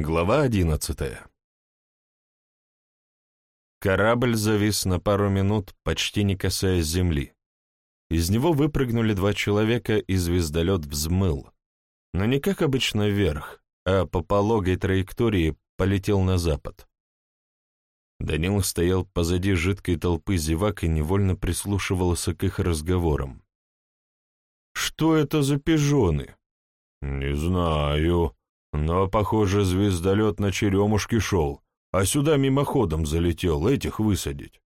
Глава одиннадцатая Корабль завис на пару минут, почти не касаясь земли. Из него выпрыгнули два человека, и звездолет взмыл. Но не как обычно вверх, а по пологой траектории полетел на запад. Данил стоял позади жидкой толпы зевак и невольно прислушивался к их разговорам. «Что это за пижоны?» «Не знаю», но, похоже, звездолет на черемушке шел, а сюда мимоходом залетел, этих высадить.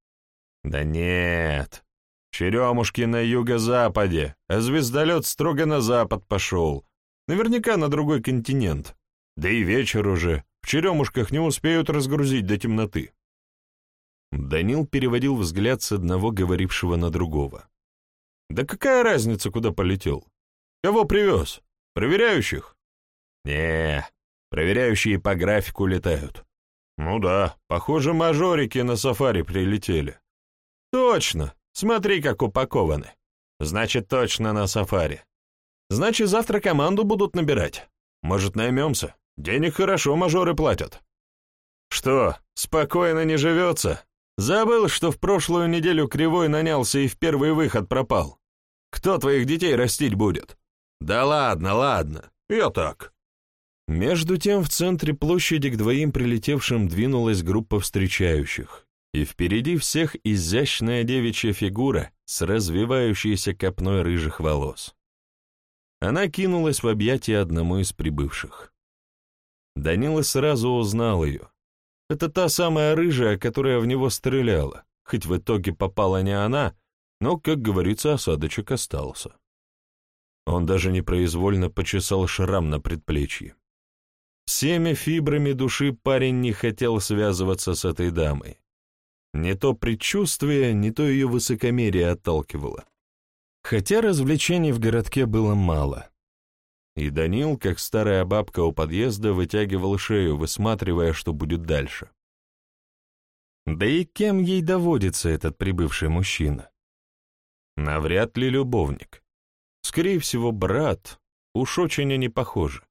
Да нет, черемушки на юго-западе, а звездолет строго на запад пошел. Наверняка на другой континент. Да и вечер уже, в черемушках не успеют разгрузить до темноты. Данил переводил взгляд с одного говорившего на другого. «Да какая разница, куда полетел? Кого привез? Проверяющих?» Не проверяющие по графику летают. Ну да, похоже, мажорики на сафари прилетели. Точно, смотри, как упакованы. Значит, точно на сафари. Значит, завтра команду будут набирать. Может, наймемся? Денег хорошо мажоры платят. Что, спокойно не живется? Забыл, что в прошлую неделю Кривой нанялся и в первый выход пропал. Кто твоих детей растить будет? Да ладно, ладно, я так. Между тем в центре площади к двоим прилетевшим двинулась группа встречающих, и впереди всех изящная девичья фигура с развивающейся копной рыжих волос. Она кинулась в объятия одному из прибывших. Данила сразу узнал ее. Это та самая рыжая, которая в него стреляла, хоть в итоге попала не она, но, как говорится, осадочек остался. Он даже непроизвольно почесал шрам на предплечье. Всеми фибрами души парень не хотел связываться с этой дамой. Не то предчувствие, не то ее высокомерие отталкивало. Хотя развлечений в городке было мало. И Данил, как старая бабка у подъезда, вытягивал шею, высматривая, что будет дальше. Да и кем ей доводится этот прибывший мужчина? Навряд ли любовник. Скорее всего, брат, уж очень они похожи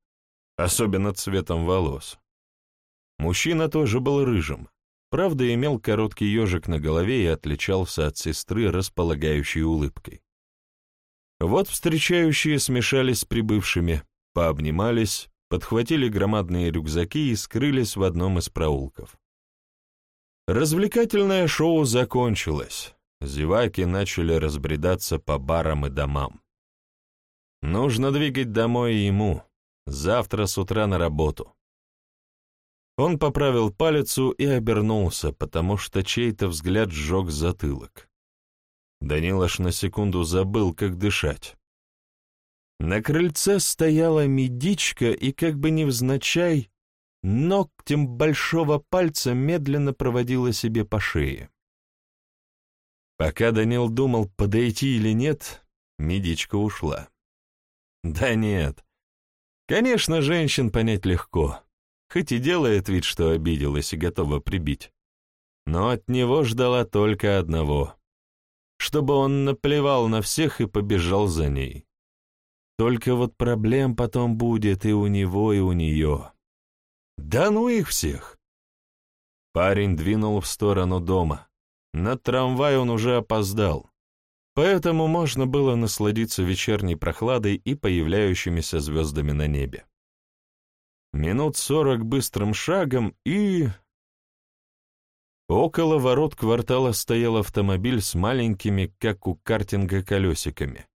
особенно цветом волос. Мужчина тоже был рыжим, правда имел короткий ежик на голове и отличался от сестры располагающей улыбкой. Вот встречающие смешались с прибывшими, пообнимались, подхватили громадные рюкзаки и скрылись в одном из проулков. Развлекательное шоу закончилось, зеваки начали разбредаться по барам и домам. Нужно двигать домой ему, Завтра с утра на работу. Он поправил палицу и обернулся, потому что чей-то взгляд сжег затылок. Данил аж на секунду забыл, как дышать. На крыльце стояла медичка и, как бы невзначай, ногтем большого пальца медленно проводила себе по шее. Пока Данил думал, подойти или нет, медичка ушла. Да нет, Конечно, женщин понять легко, хоть и делает вид, что обиделась и готова прибить. Но от него ждала только одного — чтобы он наплевал на всех и побежал за ней. Только вот проблем потом будет и у него, и у нее. Да ну их всех! Парень двинул в сторону дома. На трамвай он уже опоздал поэтому можно было насладиться вечерней прохладой и появляющимися звездами на небе. Минут сорок быстрым шагом и... Около ворот квартала стоял автомобиль с маленькими, как у картинга, колесиками,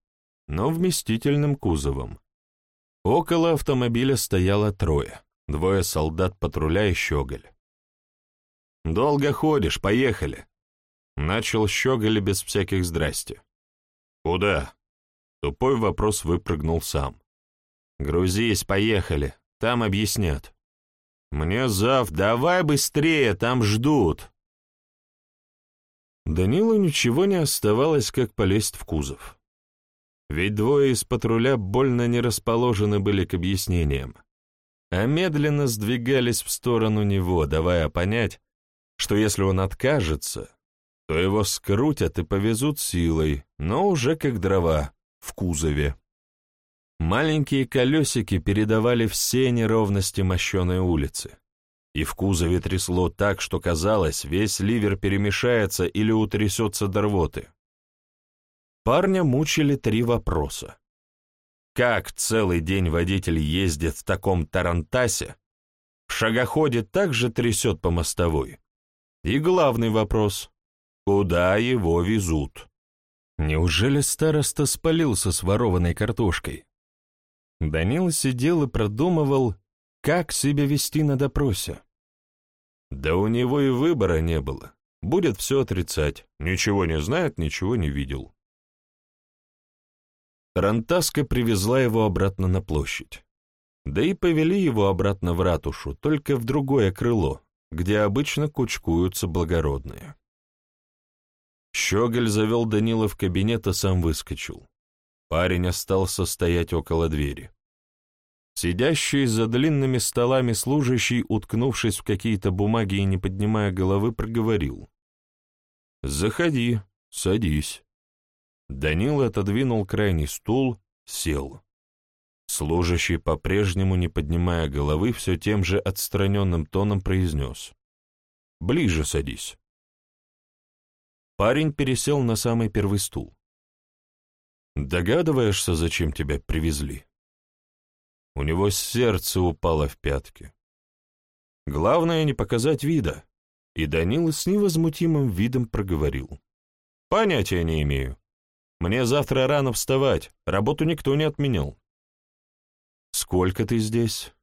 но вместительным кузовом. Около автомобиля стояло трое, двое солдат патруля и щеголь. «Долго ходишь, поехали!» Начал щеголь без всяких здрасти. «Куда?» Тупой вопрос выпрыгнул сам. «Грузись, поехали, там объяснят». «Мне зав, давай быстрее, там ждут!» Данилу ничего не оставалось, как полезть в кузов. Ведь двое из патруля больно не расположены были к объяснениям, а медленно сдвигались в сторону него, давая понять, что если он откажется, то его скрутят и повезут силой, но уже как дрова, в кузове. Маленькие колесики передавали все неровности мощеной улицы, и в кузове трясло так, что казалось, весь ливер перемешается или утрясется до рвоты. Парня мучили три вопроса. Как целый день водитель ездит в таком тарантасе, в шагоходе также трясет по мостовой? И главный вопрос — куда его везут? Неужели староста спалился с ворованной картошкой? Данил сидел и продумывал, как себя вести на допросе. Да у него и выбора не было. Будет все отрицать. Ничего не знает, ничего не видел. Тарантаска привезла его обратно на площадь. Да и повели его обратно в ратушу, только в другое крыло, где обычно кучкуются благородные. Щеголь завел Данила в кабинет, а сам выскочил. Парень остался стоять около двери. Сидящий за длинными столами служащий, уткнувшись в какие-то бумаги и не поднимая головы, проговорил. «Заходи, садись». Данил отодвинул крайний стул, сел. Служащий, по-прежнему не поднимая головы, все тем же отстраненным тоном произнес. «Ближе садись». Парень пересел на самый первый стул. «Догадываешься, зачем тебя привезли?» У него сердце упало в пятки. Главное не показать вида, и Данил с невозмутимым видом проговорил. «Понятия не имею. Мне завтра рано вставать, работу никто не отменял». «Сколько ты здесь?»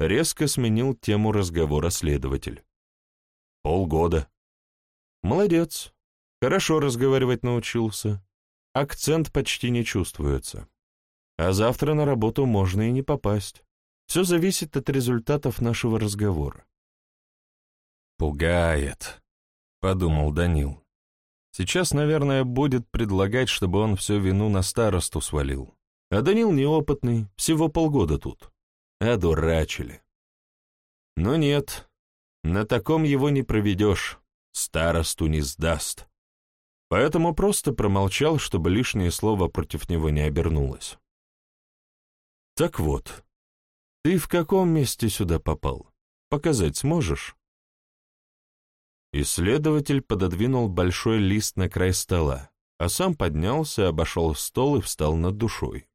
Резко сменил тему разговора следователь. «Полгода». «Молодец. Хорошо разговаривать научился. Акцент почти не чувствуется. А завтра на работу можно и не попасть. Все зависит от результатов нашего разговора». «Пугает», — подумал Данил. Сейчас, наверное, будет предлагать, чтобы он всю вину на старосту свалил. А Данил неопытный, всего полгода тут. Одурачили. Но нет, на таком его не проведешь, старосту не сдаст. Поэтому просто промолчал, чтобы лишнее слово против него не обернулось. Так вот, ты в каком месте сюда попал? Показать сможешь? Исследователь пододвинул большой лист на край стола, а сам поднялся, обошел стол и встал над душой.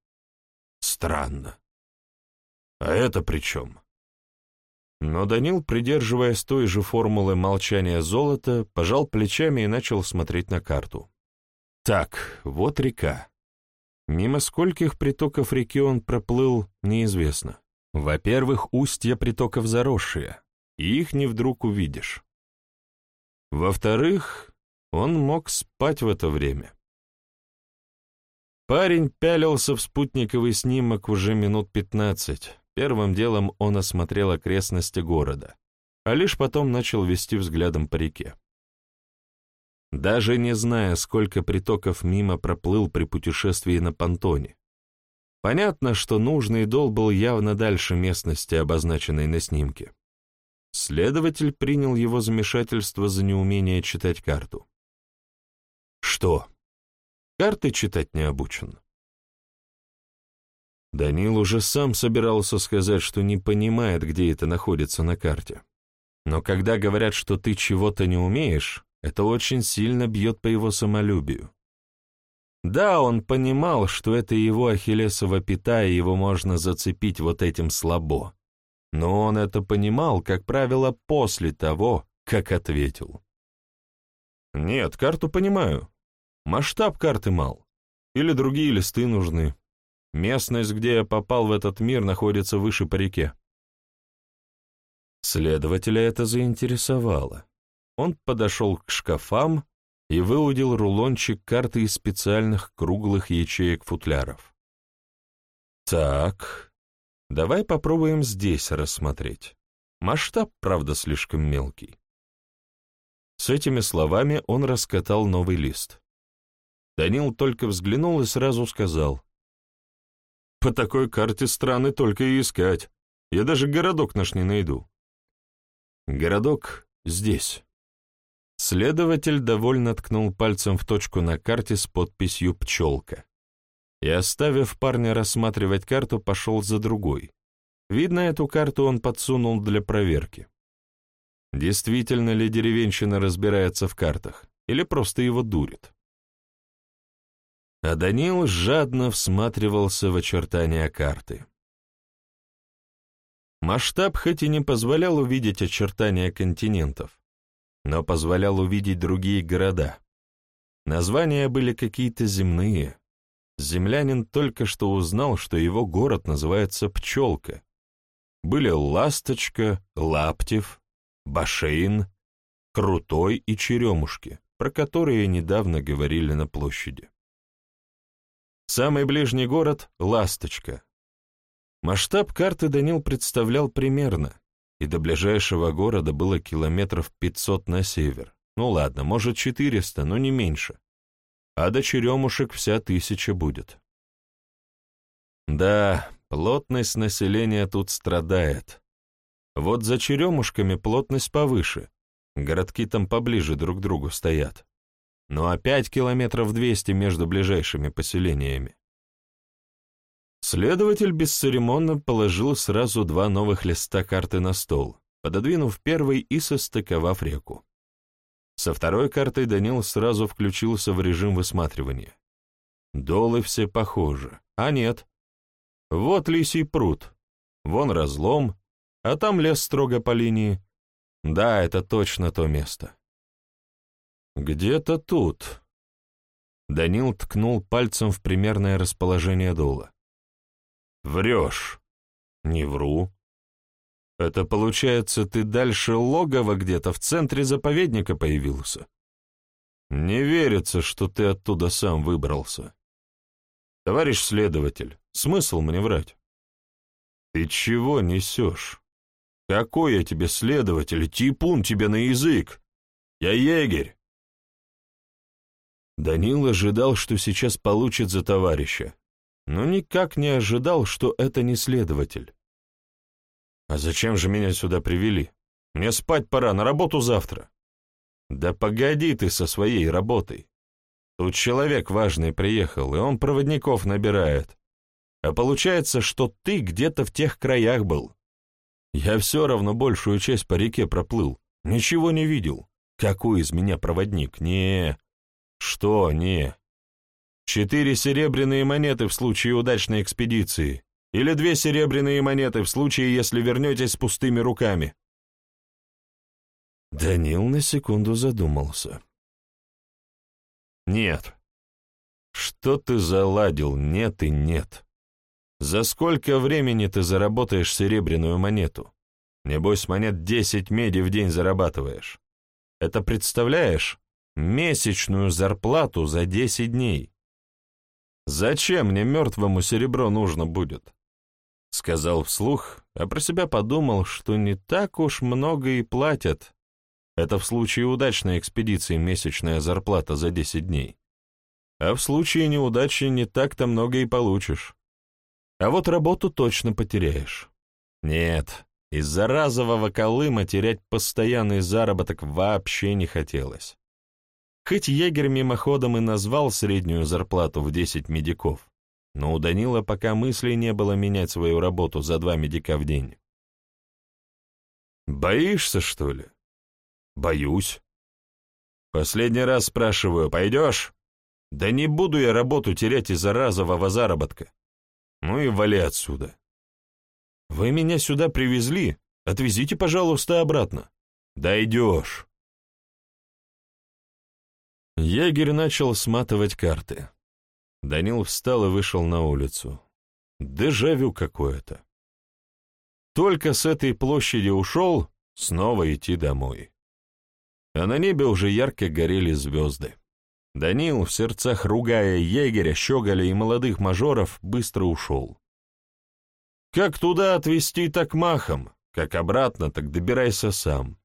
Странно. А это при чем? Но Данил, придерживаясь той же формулы молчания золота, пожал плечами и начал смотреть на карту. Так, вот река. Мимо скольких притоков реки он проплыл, неизвестно. Во-первых, устья притоков заросшие, и их не вдруг увидишь. Во-вторых, он мог спать в это время. Парень пялился в спутниковый снимок уже минут пятнадцать. Первым делом он осмотрел окрестности города, а лишь потом начал вести взглядом по реке. Даже не зная, сколько притоков мимо проплыл при путешествии на понтоне. Понятно, что нужный дол был явно дальше местности, обозначенной на снимке. Следователь принял его замешательство за неумение читать карту. Что? Карты читать не обучен. Данил уже сам собирался сказать, что не понимает, где это находится на карте. Но когда говорят, что ты чего-то не умеешь, это очень сильно бьет по его самолюбию. Да, он понимал, что это его ахиллесова пята, и его можно зацепить вот этим слабо. Но он это понимал, как правило, после того, как ответил. «Нет, карту понимаю. Масштаб карты мал. Или другие листы нужны. Местность, где я попал в этот мир, находится выше по реке». Следователя это заинтересовало. Он подошел к шкафам и выудил рулончик карты из специальных круглых ячеек футляров. «Так, Давай попробуем здесь рассмотреть. Масштаб, правда, слишком мелкий. С этими словами он раскатал новый лист. Данил только взглянул и сразу сказал. «По такой карте страны только и искать. Я даже городок наш не найду». «Городок здесь». Следователь довольно ткнул пальцем в точку на карте с подписью «Пчелка». и, оставив парня рассматривать карту, пошел за другой. Видно, эту карту он подсунул для проверки. Действительно ли деревенщина разбирается в картах, или просто его дурит? А Данил жадно всматривался в очертания карты. Масштаб хоть и не позволял увидеть очертания континентов, но позволял увидеть другие города. Названия были какие-то земные. Землянин только что узнал, что его город называется Пчелка. Были Ласточка, Лаптев, Башейн, Крутой и Черемушки, про которые недавно говорили на площади. Самый ближний город — Ласточка. Масштаб карты Данил представлял примерно, и до ближайшего города было километров 500 на север. Ну ладно, может 400, но не меньше. А до Черемушек вся тысяча будет. Да, плотность населения тут страдает. Вот за Черемушками плотность повыше. Городки там поближе друг к другу стоят. Ну а пять километров двести между ближайшими поселениями. Следователь бесцеремонно положил сразу два новых листа карты на стол, пододвинув первый и состыковав реку. Со второй картой Данил сразу включился в режим высматривания. Долы все похожи, а нет. Вот лисий пруд, вон разлом, а там лес строго по линии. Да, это точно то место. Где-то тут. Данил ткнул пальцем в примерное расположение дола. Врешь. Не вру. Это получается, ты дальше логова где-то в центре заповедника появился? Не верится, что ты оттуда сам выбрался. Товарищ следователь, смысл мне врать? Ты чего несешь? Какой я тебе следователь? Типун тебе на язык! Я егерь! Данил ожидал, что сейчас получит за товарища, но никак не ожидал, что это не следователь. «А зачем же меня сюда привели? Мне спать пора, на работу завтра». «Да погоди ты со своей работой. Тут человек важный приехал, и он проводников набирает. А получается, что ты где-то в тех краях был. Я все равно большую часть по реке проплыл, ничего не видел. Какой из меня проводник? Не, что не? Четыре серебряные монеты в случае удачной экспедиции. Или две серебряные монеты в случае, если вернетесь с пустыми руками. Данил на секунду задумался. Нет. Что ты заладил? Нет и нет. За сколько времени ты заработаешь серебряную монету? Небось, монет десять меди в день зарабатываешь. Это представляешь? Месячную зарплату за десять дней. «Зачем мне мертвому серебро нужно будет?» Сказал вслух, а про себя подумал, что не так уж много и платят. Это в случае удачной экспедиции месячная зарплата за 10 дней. А в случае неудачи не так-то много и получишь. А вот работу точно потеряешь. Нет, из-за разового колыма терять постоянный заработок вообще не хотелось. Хоть егерь мимоходом и назвал среднюю зарплату в 10 медиков, но у Данила пока мысли не было менять свою работу за два медика в день. «Боишься, что ли?» «Боюсь». «Последний раз спрашиваю, пойдешь?» «Да не буду я работу терять из-за разового заработка. Ну и вали отсюда». «Вы меня сюда привезли? Отвезите, пожалуйста, обратно». «Дойдешь». Егерь начал сматывать карты. Данил встал и вышел на улицу. Дежавю какое-то. Только с этой площади ушел, снова идти домой. А на небе уже ярко горели звезды. Данил, в сердцах ругая егеря, щеголя и молодых мажоров, быстро ушел. Как туда отвезти, так махом, как обратно, так добирайся сам.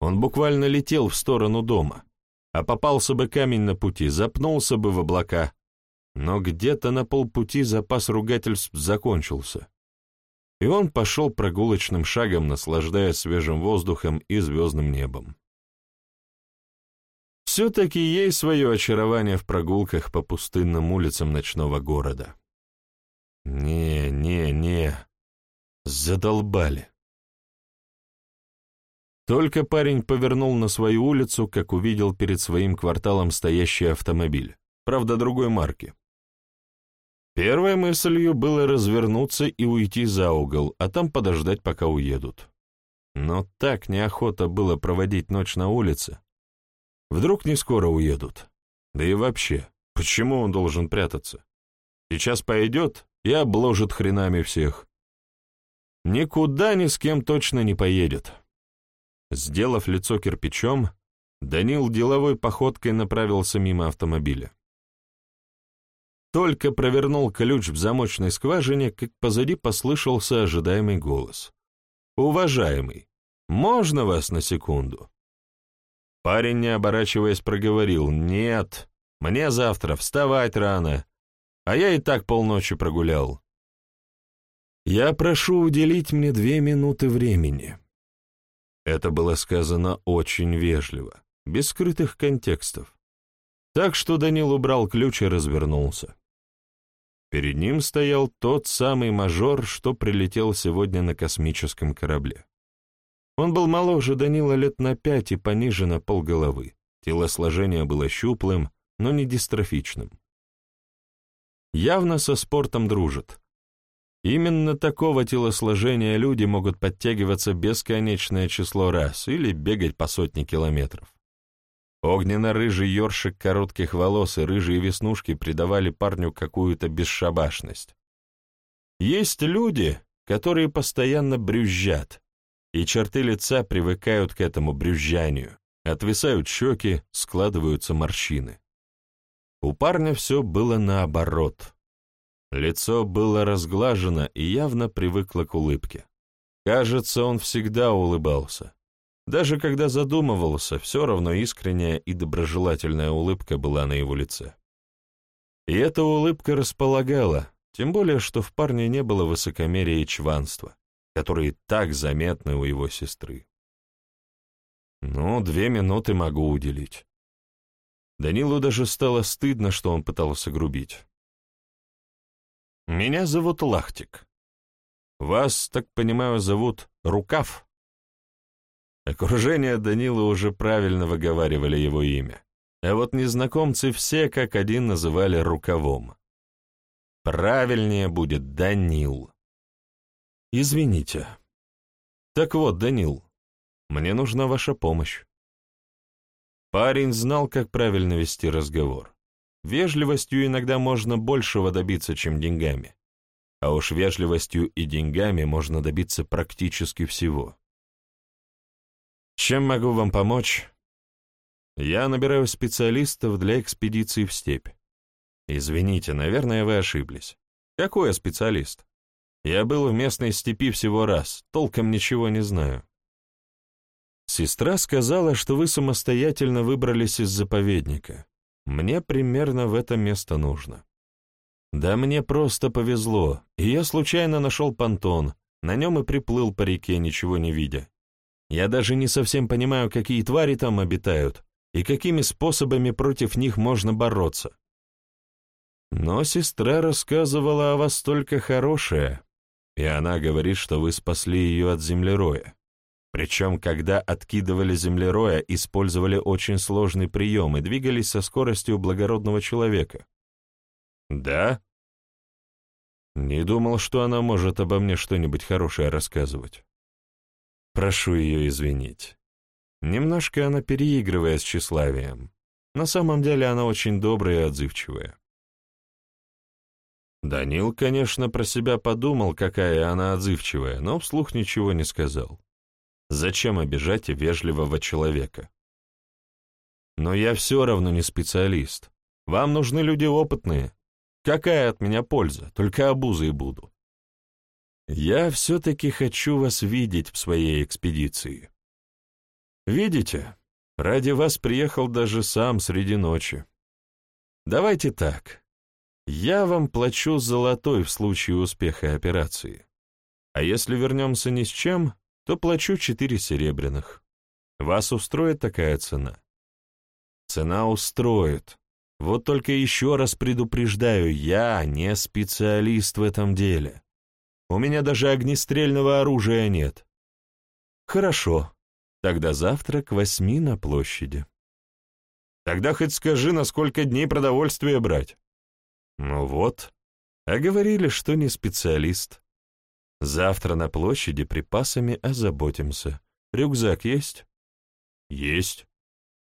Он буквально летел в сторону дома а попался бы камень на пути, запнулся бы в облака. Но где-то на полпути запас ругательств закончился. И он пошел прогулочным шагом, наслаждаясь свежим воздухом и звездным небом. Все-таки есть свое очарование в прогулках по пустынным улицам ночного города. Не, не, не. Задолбали. Только парень повернул на свою улицу, как увидел перед своим кварталом стоящий автомобиль, правда, другой марки. Первой мыслью было развернуться и уйти за угол, а там подождать, пока уедут. Но так неохота было проводить ночь на улице. Вдруг не скоро уедут. Да и вообще, почему он должен прятаться? Сейчас пойдет и обложит хренами всех. Никуда ни с кем точно не поедет. Сделав лицо кирпичом, Данил деловой походкой направился мимо автомобиля. Только провернул ключ в замочной скважине, как позади послышался ожидаемый голос. «Уважаемый, можно вас на секунду?» Парень, не оборачиваясь, проговорил «Нет, мне завтра вставать рано, а я и так полночи прогулял». «Я прошу уделить мне две минуты времени». Это было сказано очень вежливо, без скрытых контекстов. Так что Данил убрал ключ и развернулся. Перед ним стоял тот самый мажор, что прилетел сегодня на космическом корабле. Он был моложе Данила лет на пять и пониже на полголовы. Телосложение было щуплым, но не дистрофичным. Явно со спортом дружит. Именно такого телосложения люди могут подтягиваться бесконечное число раз или бегать по сотне километров. Огненно-рыжий ёршик коротких волос и рыжие веснушки придавали парню какую-то бесшабашность. Есть люди, которые постоянно брюзжат, и черты лица привыкают к этому брюзжанию, отвисают щеки, складываются морщины. У парня все было наоборот. Лицо было разглажено и явно привыкло к улыбке. Кажется, он всегда улыбался. Даже когда задумывался, все равно искренняя и доброжелательная улыбка была на его лице. И эта улыбка располагала, тем более, что в парне не было высокомерия и чванства, которые так заметны у его сестры. Ну, две минуты могу уделить. Данилу даже стало стыдно, что он пытался грубить. «Меня зовут Лахтик. Вас, так понимаю, зовут Рукав?» Окружение Данила уже правильно выговаривали его имя, а вот незнакомцы все как один называли рукавом. Правильнее будет Данил. Извините. Так вот, Данил, мне нужна ваша помощь. Парень знал, как правильно вести разговор. Вежливостью иногда можно большего добиться, чем деньгами. А уж вежливостью и деньгами можно добиться практически всего. Чем могу вам помочь? Я набираю специалистов для экспедиции в степь. Извините, наверное, вы ошиблись. Какой я специалист? Я был в местной степи всего раз, толком ничего не знаю. Сестра сказала, что вы самостоятельно выбрались из заповедника. Мне примерно в это место нужно. Да мне просто повезло, и я случайно нашел понтон, на нем и приплыл по реке, ничего не видя. Я даже не совсем понимаю, какие твари там обитают и какими способами против них можно бороться. Но сестра рассказывала о вас только хорошее, и она говорит, что вы спасли ее от землероя. Причем, когда откидывали землероя, использовали очень сложный прием и двигались со скоростью благородного человека. Да? Не думал, что она может обо мне что-нибудь хорошее рассказывать. Прошу ее извинить. Немножко она переигрывая с тщеславием. На самом деле она очень добрая и отзывчивая. Данил, конечно, про себя подумал, какая она отзывчивая, но вслух ничего не сказал. Зачем обижать вежливого человека? Но я все равно не специалист. Вам нужны люди опытные. Какая от меня польза? Только обузой буду. Я все-таки хочу вас видеть в своей экспедиции. Видите, ради вас приехал даже сам среди ночи. Давайте так. Я вам плачу золотой в случае успеха операции. А если вернемся ни с чем, то плачу четыре серебряных. Вас устроит такая цена? Цена устроит. Вот только еще раз предупреждаю, я не специалист в этом деле. У меня даже огнестрельного оружия нет. Хорошо, тогда завтра к восьми на площади. Тогда хоть скажи, на сколько дней продовольствие брать. Ну вот, а говорили, что не специалист. Завтра на площади припасами озаботимся. Рюкзак есть? Есть.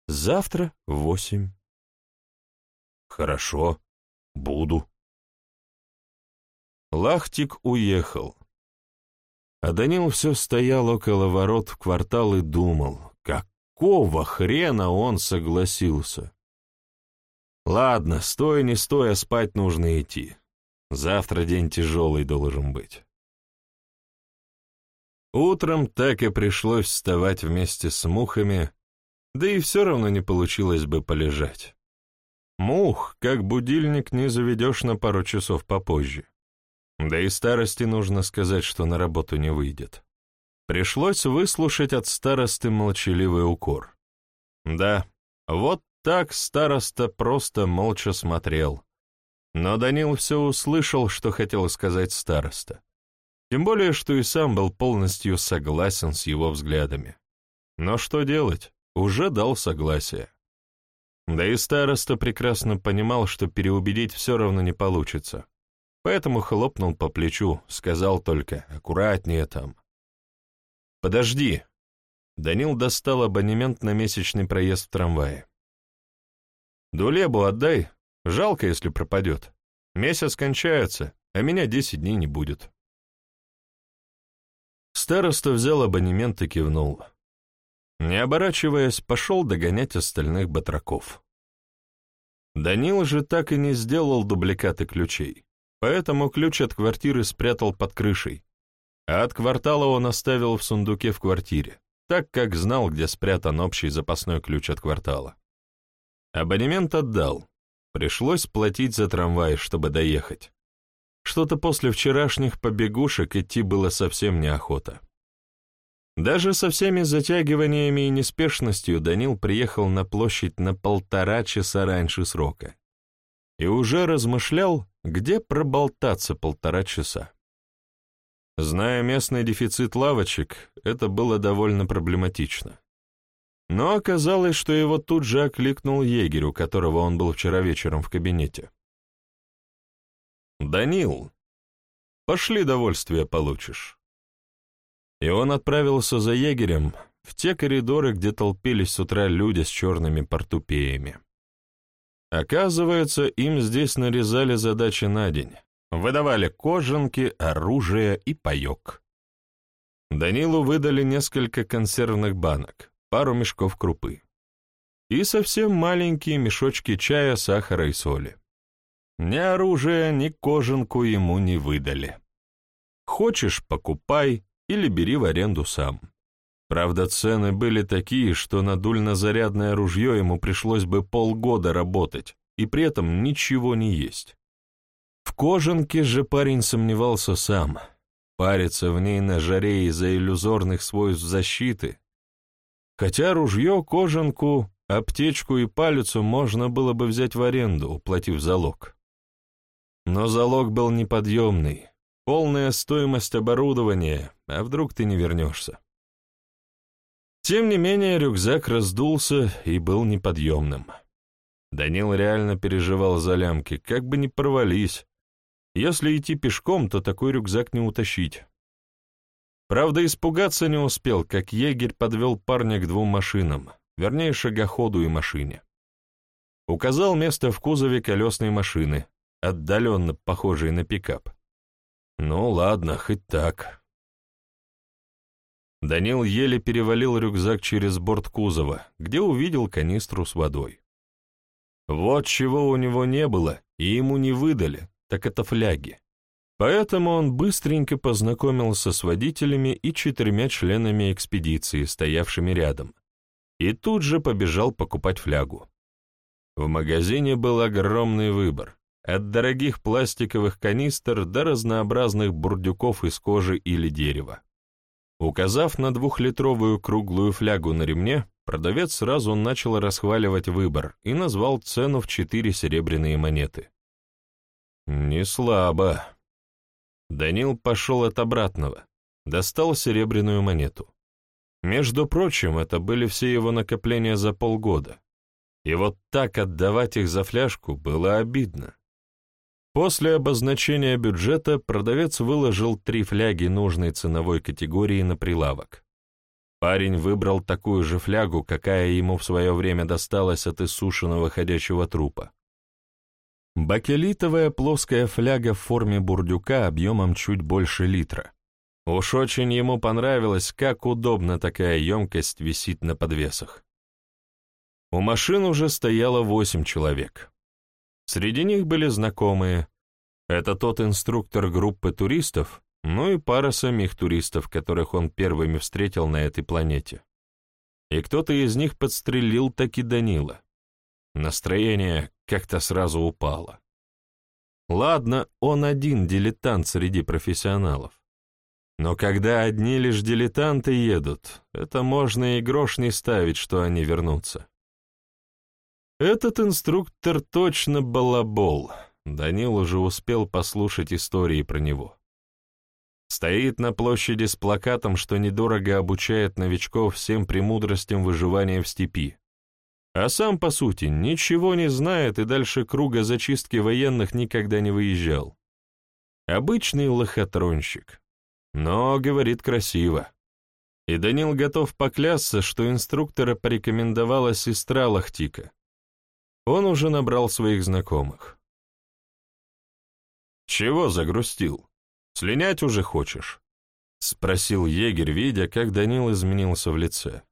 Завтра в восемь. Хорошо, буду. Лахтик уехал. А Данил все стоял около ворот в квартал и думал, какого хрена он согласился. Ладно, стой не стой, а спать нужно идти. Завтра день тяжелый должен быть. Утром так и пришлось вставать вместе с мухами, да и все равно не получилось бы полежать. Мух, как будильник, не заведешь на пару часов попозже. Да и старости нужно сказать, что на работу не выйдет. Пришлось выслушать от старосты молчаливый укор. Да, вот так староста просто молча смотрел. Но Данил все услышал, что хотел сказать староста. Тем более, что и сам был полностью согласен с его взглядами. Но что делать? Уже дал согласие. Да и староста прекрасно понимал, что переубедить все равно не получится. Поэтому хлопнул по плечу, сказал только «аккуратнее там». «Подожди!» Данил достал абонемент на месячный проезд в трамвае. «Дулебу отдай, жалко, если пропадет. Месяц кончается, а меня десять дней не будет». Староста взял абонемент и кивнул. Не оборачиваясь, пошел догонять остальных батраков. Данил же так и не сделал дубликаты ключей, поэтому ключ от квартиры спрятал под крышей, а от квартала он оставил в сундуке в квартире, так как знал, где спрятан общий запасной ключ от квартала. Абонемент отдал. Пришлось платить за трамвай, чтобы доехать. Что-то после вчерашних побегушек идти было совсем неохота. Даже со всеми затягиваниями и неспешностью Данил приехал на площадь на полтора часа раньше срока. И уже размышлял, где проболтаться полтора часа. Зная местный дефицит лавочек, это было довольно проблематично. Но оказалось, что его тут же окликнул егерь, у которого он был вчера вечером в кабинете. «Данил, пошли довольствие получишь». И он отправился за егерем в те коридоры, где толпились с утра люди с черными портупеями. Оказывается, им здесь нарезали задачи на день, Выдавали кожанки, оружие и паек. Данилу выдали несколько консервных банок, пару мешков крупы. И совсем маленькие мешочки чая, сахара и соли. Ни оружия, ни кожанку ему не выдали. Хочешь — покупай или бери в аренду сам. Правда, цены были такие, что на дульнозарядное ружье ему пришлось бы полгода работать и при этом ничего не есть. В кожанке же парень сомневался сам. Париться в ней на жаре из-за иллюзорных свойств защиты. Хотя ружье, кожанку, аптечку и палицу можно было бы взять в аренду, уплатив залог. Но залог был неподъемный, полная стоимость оборудования, а вдруг ты не вернешься. Тем не менее, рюкзак раздулся и был неподъемным. Данил реально переживал за лямки, как бы не порвались, если идти пешком, то такой рюкзак не утащить. Правда, испугаться не успел, как егерь подвел парня к двум машинам, вернее, шагоходу и машине. Указал место в кузове колесной машины, отдаленно похожей на пикап. Ну ладно, хоть так. Данил еле перевалил рюкзак через борт кузова, где увидел канистру с водой. Вот чего у него не было, и ему не выдали, так это фляги. Поэтому он быстренько познакомился с водителями и четырьмя членами экспедиции, стоявшими рядом, и тут же побежал покупать флягу. В магазине был огромный выбор, от дорогих пластиковых канистр до разнообразных бурдюков из кожи или дерева. Указав на двухлитровую круглую флягу на ремне, продавец сразу начал расхваливать выбор и назвал цену в четыре серебряные монеты. Не слабо. Данил пошел от обратного, достал серебряную монету. Между прочим, это были все его накопления за полгода. И вот так отдавать их за фляжку было обидно. После обозначения бюджета продавец выложил три фляги нужной ценовой категории на прилавок. Парень выбрал такую же флягу, какая ему в свое время досталась от иссушенного ходячего трупа. Бакелитовая плоская фляга в форме бурдюка объемом чуть больше литра. Уж очень ему понравилось, как удобно такая емкость висит на подвесах. У машин уже стояло восемь человек. Среди них были знакомые. Это тот инструктор группы туристов, ну и пара самих туристов, которых он первыми встретил на этой планете. И кто-то из них подстрелил таки Данила. Настроение как-то сразу упало. Ладно, он один дилетант среди профессионалов. Но когда одни лишь дилетанты едут, это можно и грош не ставить, что они вернутся. Этот инструктор точно балабол. Данил уже успел послушать истории про него. Стоит на площади с плакатом, что недорого обучает новичков всем премудростям выживания в степи. А сам, по сути, ничего не знает и дальше круга зачистки военных никогда не выезжал. Обычный лохотронщик. Но говорит красиво. И Данил готов поклясться, что инструктора порекомендовала сестра Лахтика. Он уже набрал своих знакомых. «Чего загрустил? Слинять уже хочешь?» — спросил егерь, видя, как Данил изменился в лице.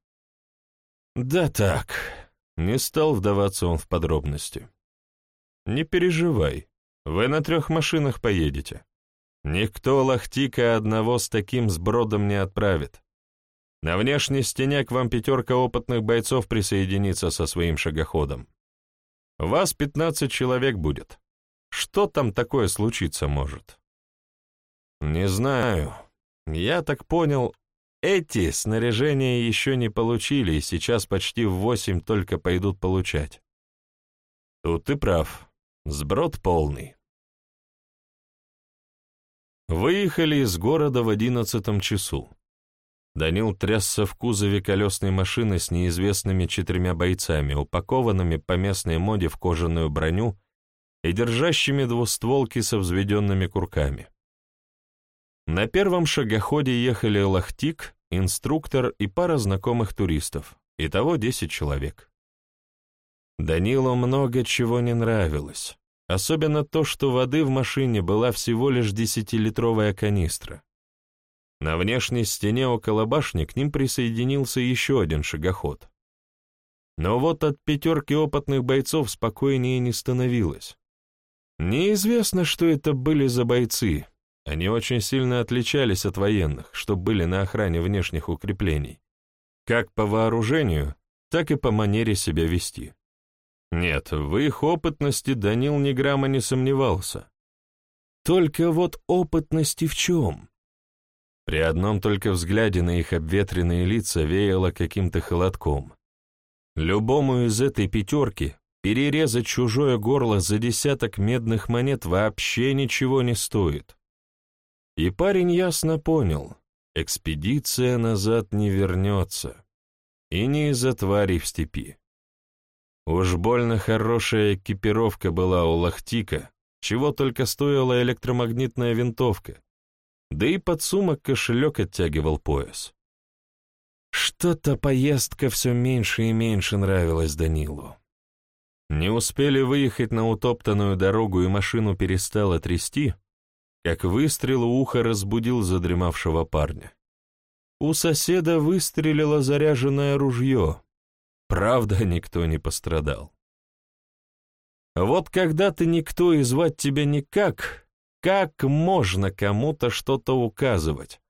«Да так», — не стал вдаваться он в подробности. «Не переживай, вы на трех машинах поедете. Никто лохтика одного с таким сбродом не отправит. На внешней стене к вам пятерка опытных бойцов присоединится со своим шагоходом. Вас пятнадцать человек будет. Что там такое случиться может? Не знаю. Я так понял, эти снаряжения еще не получили и сейчас почти в восемь только пойдут получать. Тут ты прав. Сброд полный. Выехали из города в одиннадцатом часу. Данил трясся в кузове колесной машины с неизвестными четырьмя бойцами, упакованными по местной моде в кожаную броню и держащими двустволки со взведенными курками. На первом шагоходе ехали Лахтик, инструктор и пара знакомых туристов, итого десять человек. Данилу много чего не нравилось, особенно то, что воды в машине была всего лишь десятилитровая канистра. На внешней стене около башни к ним присоединился еще один шагоход. Но вот от пятерки опытных бойцов спокойнее не становилось. Неизвестно, что это были за бойцы. Они очень сильно отличались от военных, что были на охране внешних укреплений. Как по вооружению, так и по манере себя вести. Нет, в их опытности Данил ни грамма не сомневался. Только вот опытности в чем? При одном только взгляде на их обветренные лица веяло каким-то холодком. Любому из этой пятерки перерезать чужое горло за десяток медных монет вообще ничего не стоит. И парень ясно понял, экспедиция назад не вернется. И не из-за тварей в степи. Уж больно хорошая экипировка была у Лахтика, чего только стоила электромагнитная винтовка, да и под сумок кошелек оттягивал пояс. Что-то поездка все меньше и меньше нравилась Данилу. Не успели выехать на утоптанную дорогу, и машину перестало трясти, как выстрел у уха разбудил задремавшего парня. У соседа выстрелило заряженное ружье. Правда, никто не пострадал. Вот когда ты никто и звать тебя никак, как можно кому-то что-то указывать?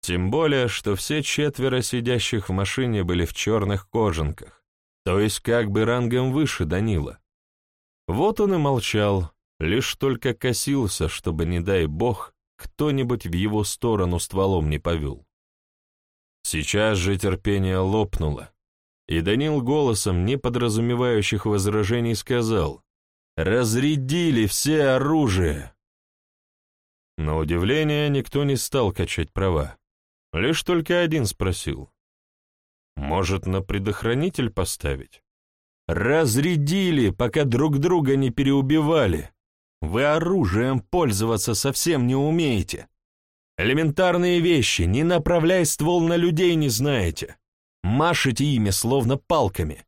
Тем более, что все четверо сидящих в машине были в черных кожанках, то есть как бы рангом выше Данила. Вот он и молчал, лишь только косился, чтобы, не дай бог, кто-нибудь в его сторону стволом не повел. Сейчас же терпение лопнуло, и Данил голосом, не подразумевающих возражений, сказал «Разрядили все оружие!» На удивление никто не стал качать права. Лишь только один спросил. «Может, на предохранитель поставить?» «Разрядили, пока друг друга не переубивали. Вы оружием пользоваться совсем не умеете. Элементарные вещи, не направляй ствол на людей не знаете. Машете ими, словно палками.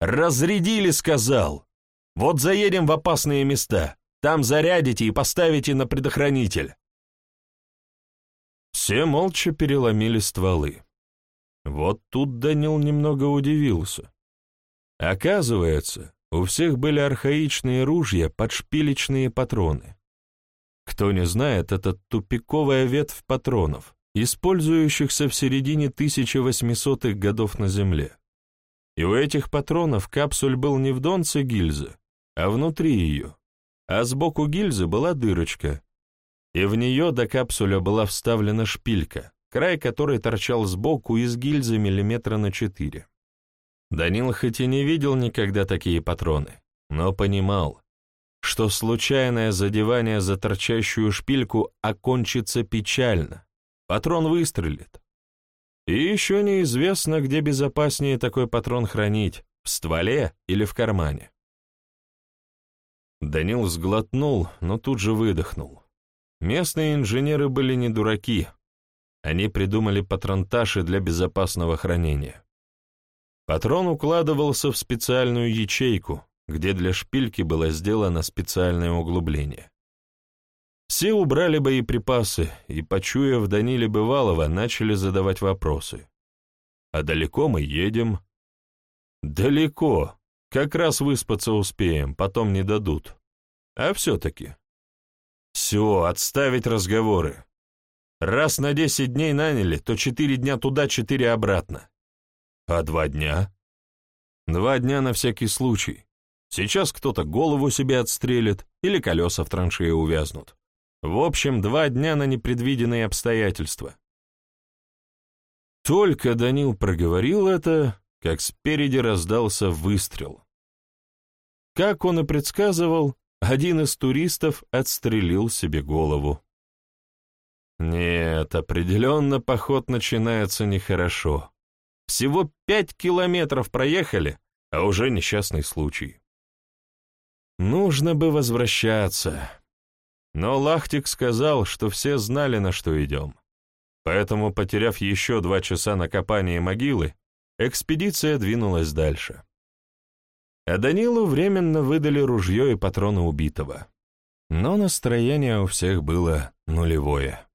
Разрядили, сказал. Вот заедем в опасные места. Там зарядите и поставите на предохранитель. Все молча переломили стволы. Вот тут Данил немного удивился. Оказывается, у всех были архаичные ружья под шпилечные патроны. Кто не знает, это тупиковая ветвь патронов, использующихся в середине 1800-х годов на Земле. И у этих патронов капсуль был не в донце гильзы, а внутри ее, а сбоку гильзы была дырочка, и в нее до капсуля была вставлена шпилька, край которой торчал сбоку из гильзы миллиметра на четыре. Данил хоть и не видел никогда такие патроны, но понимал, что случайное задевание за торчащую шпильку окончится печально, патрон выстрелит. И еще неизвестно, где безопаснее такой патрон хранить, в стволе или в кармане. Данил сглотнул, но тут же выдохнул. Местные инженеры были не дураки. Они придумали патронташи для безопасного хранения. Патрон укладывался в специальную ячейку, где для шпильки было сделано специальное углубление. Все убрали боеприпасы и, почуяв Даниле Бывалова, начали задавать вопросы. «А далеко мы едем?» «Далеко. Как раз выспаться успеем, потом не дадут. А все-таки. Все, отставить разговоры. Раз на десять дней наняли, то четыре дня туда, четыре обратно. А два дня? Два дня на всякий случай. Сейчас кто-то голову себе отстрелит или колеса в траншее увязнут. В общем, два дня на непредвиденные обстоятельства. Только Данил проговорил это, как спереди раздался выстрел. Как он и предсказывал, один из туристов отстрелил себе голову. Нет, определенно поход начинается нехорошо. Всего пять километров проехали, а уже несчастный случай. Нужно бы возвращаться. Но Лахтик сказал, что все знали, на что идем. Поэтому, потеряв еще два часа на копание могилы, экспедиция двинулась дальше а Данилу временно выдали ружье и патроны убитого. Но настроение у всех было нулевое.